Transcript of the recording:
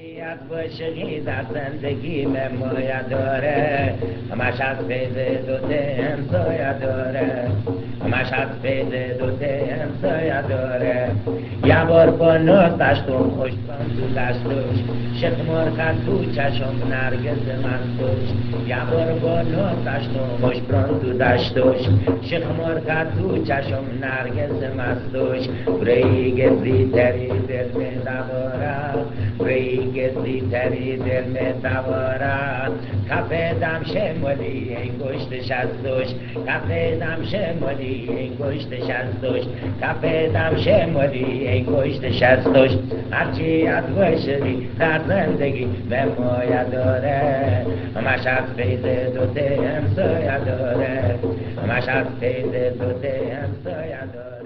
از باشقی در زندگی ممایا داره. همش از فیض دوته همسایه داره. همش از فیض دوته همسایه داره. یه بار با ناز داشتم خوش تو دستوش شخمار کرد تو چشم نرگز من توش یه بار با ناز داشتم خوش تو دستوش شخمار کرد تو چشم نرگز مستوش برای گزی تری دل برای تری دل دوارم کفه دم شمالی این گشت شستوش کفه دم شمالی این گشت شستوش کفه دم شمالی این گشت شستوش هرچی از باشدی در زندگی به مایه داره. همش از فیض دوته همسایه داره. همش از فیض دوته همسایه داره.